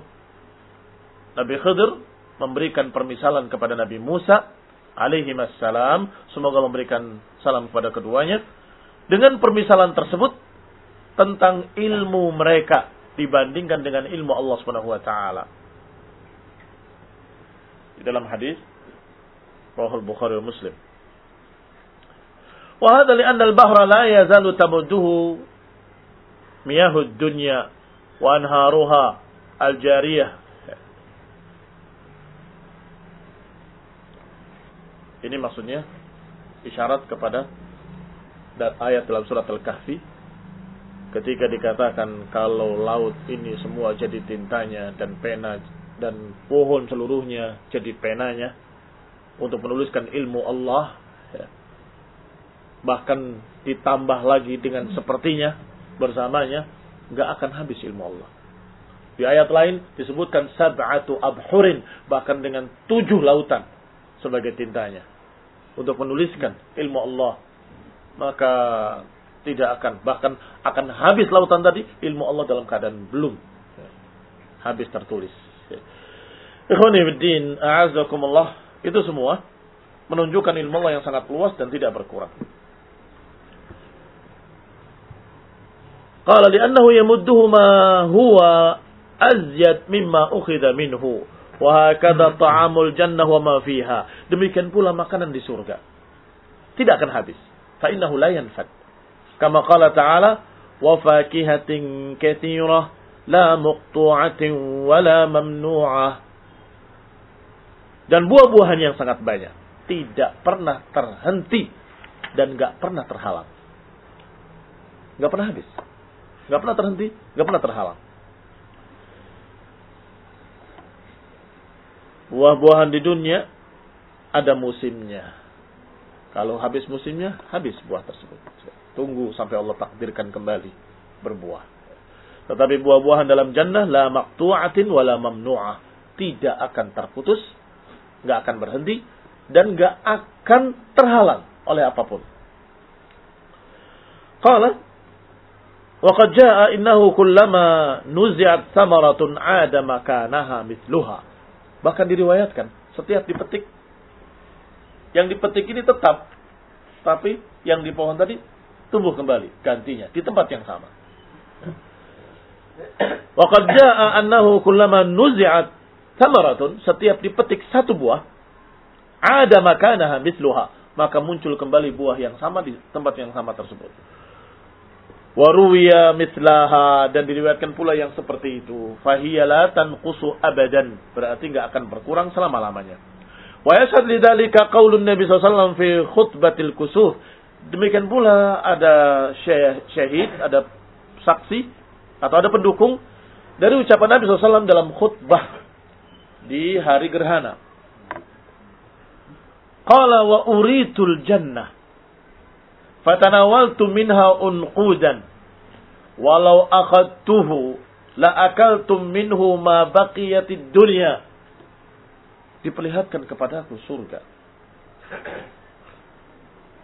Nabi Khidir memberikan permisalan kepada Nabi Musa alaihi salam, semoga memberikan salam kepada keduanya. Dengan permisalan tersebut, tentang ilmu mereka dibandingkan dengan ilmu Allah Subhanahu wa taala. Di dalam hadis Rahul Bukhari wa Muslim. Wa hadha li anna al-bahra la yazalu tamudduhu miyahud dunya wa anharuha al-jariyah. Ini maksudnya isyarat kepada ayat dalam surat Al-Kahfi ketika dikatakan kalau laut ini semua jadi tintanya dan pena dan pohon seluruhnya jadi penanya untuk menuliskan ilmu Allah ya. bahkan ditambah lagi dengan sepertinya bersamanya nggak akan habis ilmu Allah di ayat lain disebutkan sab'atu abhurin bahkan dengan tujuh lautan sebagai tintanya untuk menuliskan ilmu Allah maka tidak akan bahkan akan habis lautan tadi ilmu Allah dalam keadaan belum habis tertulis. Ikhwanifiddin, a'azakumullah, itu semua menunjukkan ilmu Allah yang sangat luas dan tidak berkurang. Qala li'annahu yamudduhu ma huwa azyad mimma ukhidha minhu wa hakadha ta'amul jannah wa ma fiha. Demikian pula makanan di surga. Tidak akan habis. Fa innahu la yanfad. Kama qala ta'ala, wa fakihatin kathirah la muqtu'atin wa la mamnu'ah. Dan buah-buahan yang sangat banyak. Tidak pernah terhenti dan gak pernah terhalang. Gak pernah habis. Gak pernah terhenti, gak pernah terhalang. Buah-buahan di dunia ada musimnya. Kalau habis musimnya, habis buah tersebut. Tunggu sampai Allah takdirkan kembali berbuah. Tetapi buah-buahan dalam jannah la maqtu'atin wa la mamnu'ah. Tidak akan terputus, nggak akan berhenti, dan nggak akan terhalang oleh apa pun. Qala wa qad jaa innahu kullama nuzi'at thamaratun 'ada makanaha mithluha. Bahkan diriwayatkan setiap dipetik yang dipetik ini tetap tapi yang di pohon tadi tumbuh kembali gantinya di tempat yang sama. Wa qad jaa annahu kullama nuzi'at thamaratun, setiap dipetik satu buah, ada makanaha mithluha, maka muncul kembali buah yang sama di tempat yang sama tersebut. Waruwiya mislaha dan diriwayatkan pula yang seperti itu. Fahiya la tanqusu abadan. Berarti nggak akan berkurang selama-lamanya. Wa yashhad lidzalika qaulun Nabi SAW fi khutbatil kusuf. Demikian pula ada syahid, ada saksi atau ada pendukung dari ucapan Nabi SAW dalam khutbah di hari gerhana. Qala wa uritul jannah fatanawaltu minha unqudan. Walau akhadtuhu la akaltum minhu ma baqiyatid dunya. Diperlihatkan kepadaku surga.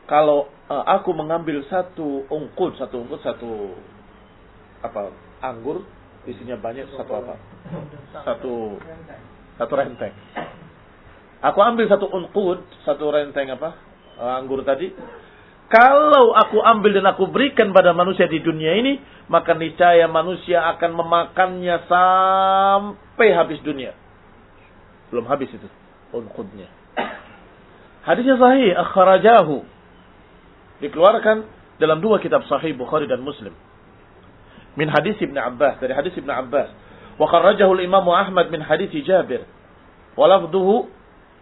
Kalau uh, aku mengambil satu ungkut satu ungkut satu apa anggur isinya banyak satu apa? Satu satu renteng. Aku ambil satu ungkut satu renteng apa? Uh, anggur tadi kalau aku ambil dan aku berikan pada manusia di dunia ini, maka niscaya manusia akan memakannya sampai habis dunia. Belum habis itu unqudnya. Hadisnya sahih, akhrajahu. Dikeluarkan dalam dua kitab sahih Bukhari dan Muslim. Min hadis Ibn Abbas, dari hadis Ibn Abbas. Wa kharrajahu al-Imam Ahmad min hadis Jabir. Walafduhu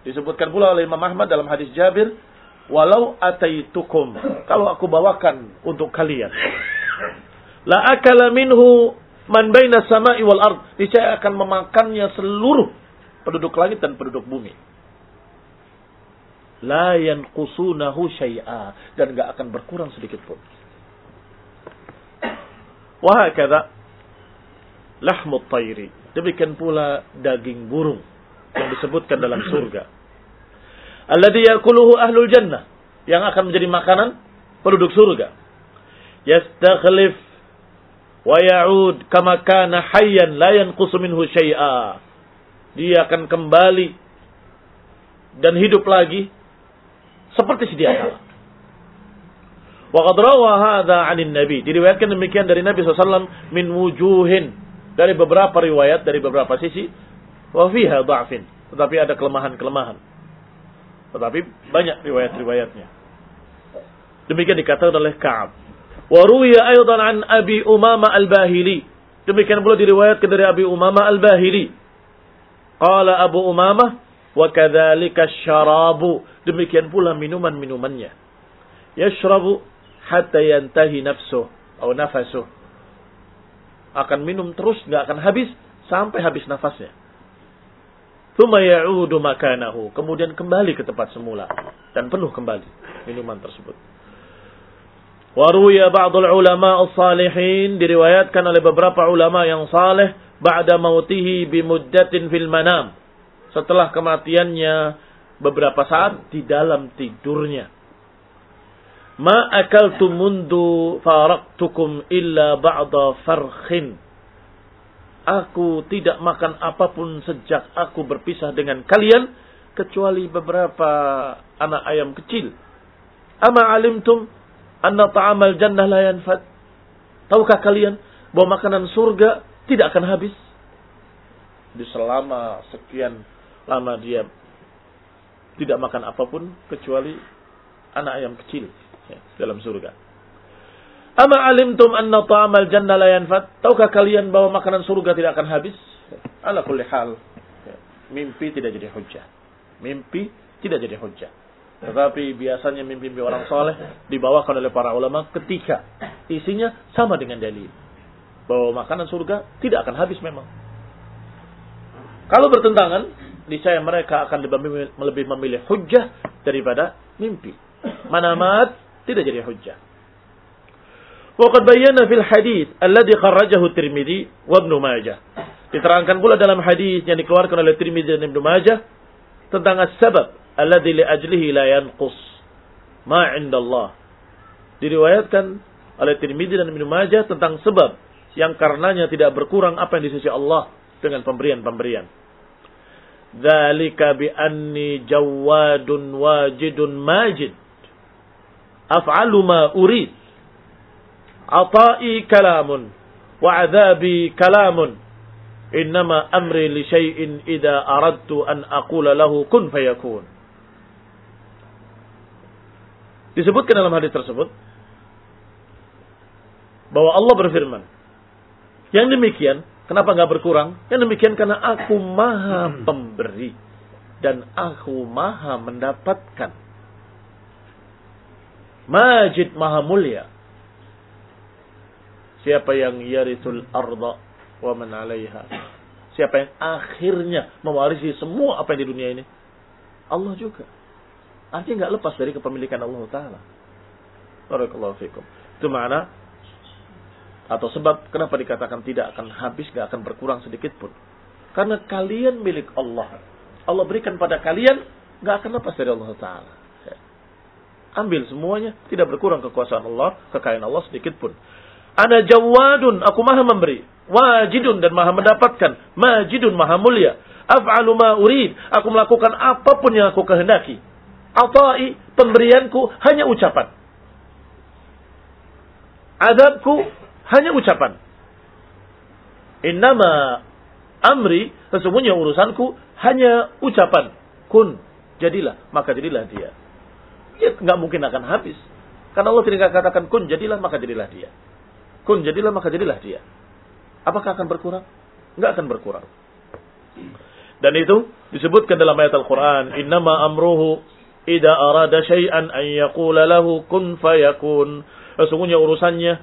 disebutkan pula oleh Imam Ahmad dalam hadis Jabir walau ataitukum. Kalau aku bawakan untuk kalian. La akala minhu man baina sama'i wal ard. Niscaya akan memakannya seluruh penduduk langit dan penduduk bumi. La yanqusunahu syai'a. Dan enggak akan berkurang sedikit pun. Wa hakadha lahmut tayri. Demikian pula daging burung yang disebutkan dalam surga alladhi yakuluhu ahlul jannah. Yang akan menjadi makanan penduduk surga. Yastakhlif wa ya'ud kama kana hayyan la yanqusu minhu syai'a dia akan kembali dan hidup lagi seperti sedia kala. Wa qad rawa hadha 'anil nabi. Diriwayatkan demikian dari Nabi SAW min wujuhin. Dari beberapa riwayat dari beberapa sisi. Wa fiha dha'fin tetapi ada kelemahan-kelemahan tetapi banyak riwayat-riwayatnya. Demikian dikatakan oleh Ka'ab. Wa ruwiya an Abi Umama Al-Bahili. Demikian pula diriwayatkan dari Abi Umama Al-Bahili. Qala Abu Umamah wa kadzalika syarabu. Demikian pula minuman-minumannya. Yashrabu hatta yantahi nafsuh atau nafasuh. Akan minum terus, nggak akan habis sampai habis nafasnya. Thumma ya'udu makanahu. Kemudian kembali ke tempat semula. Dan penuh kembali minuman tersebut. Waruya ba'dul ulama salihin diriwayatkan oleh beberapa ulama yang saleh ba'da mautihi bimuddatin fil manam. Setelah kematiannya beberapa saat di dalam tidurnya. Ma akaltu mundu faraktukum illa ba'da farkhin Aku tidak makan apa pun sejak aku berpisah dengan kalian kecuali beberapa anak ayam kecil. Ama alimtum anna ta'amal jannah la yanfad? Tahukah kalian bahwa makanan surga tidak akan habis? Di selama sekian lama dia tidak makan apa pun kecuali anak ayam kecil ya, dalam surga. Ama alimtum anna ta'amal jannah la yanfad? Tahukah kalian bahwa makanan surga tidak akan habis? Ala kulli hal. Mimpi tidak jadi hujah. Mimpi tidak jadi hujah. Tetapi biasanya mimpi-mimpi orang soleh dibawakan oleh para ulama ketika isinya sama dengan dalil. Bahwa makanan surga tidak akan habis memang. Kalau bertentangan, niscaya mereka akan lebih memilih hujah daripada mimpi. Manamat tidak jadi hujah. Waqad bayyana fil hadis alladhi kharrajahu Tirmidzi wa Ibnu Majah. Diterangkan pula dalam hadis yang dikeluarkan oleh Tirmidzi dan Ibnu Majah tentang as-sabab alladhi li ajlihi la yanqus ma 'inda Allah. Diriwayatkan oleh Tirmidzi dan Ibnu Majah tentang sebab yang karenanya tidak berkurang apa yang di sisi Allah dengan pemberian-pemberian. Dzalika bi anni jawadun wajidun majid. Af'alu ma urid Atai kalamun wa adzabi kalamun. Innama amri li syai'in idza aradtu an aqula lahu kun fayakun. Disebutkan dalam hadis tersebut bahwa Allah berfirman, yang demikian kenapa nggak berkurang? Yang demikian karena aku maha pemberi dan aku maha mendapatkan. Majid maha mulia. Siapa yang yaritul arda wa man alaiha. Siapa yang akhirnya mewarisi semua apa yang di dunia ini? Allah juga. Artinya nggak lepas dari kepemilikan Allah Ta'ala. Barakallahu fikum. Itu mana atau sebab kenapa dikatakan tidak akan habis, nggak akan berkurang sedikit pun. Karena kalian milik Allah. Allah berikan pada kalian, nggak akan lepas dari Allah Ta'ala. Ambil semuanya, tidak berkurang kekuasaan Allah, kekayaan Allah sedikit pun. Ana jawadun, aku maha memberi. Wajidun dan maha mendapatkan. Majidun maha mulia. Af'alu ma urid. Aku melakukan apa pun yang aku kehendaki. Atai, pemberianku hanya ucapan. Adabku hanya ucapan. Innama amri, sesungguhnya urusanku hanya ucapan. Kun, jadilah, maka jadilah dia. Ya, nggak mungkin akan habis. Karena Allah tidak katakan kun, jadilah, maka jadilah dia. Kun jadilah maka jadilah dia. Apakah akan berkurang? Enggak akan berkurang. Dan itu disebutkan dalam ayat Al-Quran. Innama amruhu ida arada syai'an an yaqula lahu kun fayakun. Sesungguhnya urusannya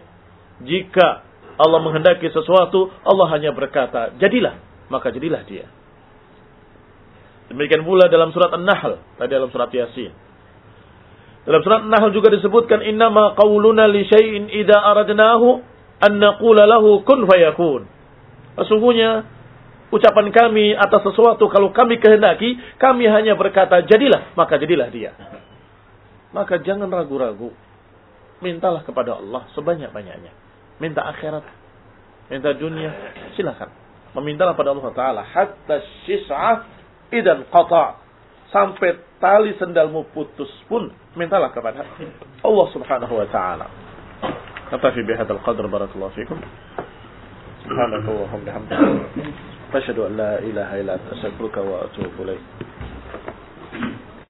jika Allah menghendaki sesuatu, Allah hanya berkata, jadilah, maka jadilah dia. Demikian pula dalam surat An-Nahl, tadi dalam surat Yasin. Dalam surat An-Nahl juga disebutkan innama qauluna li syai'in idza aradnahu an naqula lahu kun fayakun. Sesungguhnya ucapan kami atas sesuatu kalau kami kehendaki, kami hanya berkata jadilah, maka jadilah dia. Maka jangan ragu-ragu. Mintalah kepada Allah sebanyak-banyaknya. Minta akhirat, minta dunia, silakan. Memintalah pada Allah Ta'ala. Hatta syis'ah idan qata' sampai tali sendalmu putus pun mintalah kepada Allah Subhanahu wa taala. نطفي بهذا القدر بارك الله فيكم. سبحانك اللهم بحمدك أشهد أن لا إله إلا أنت أستغفرك وأتوب إليك.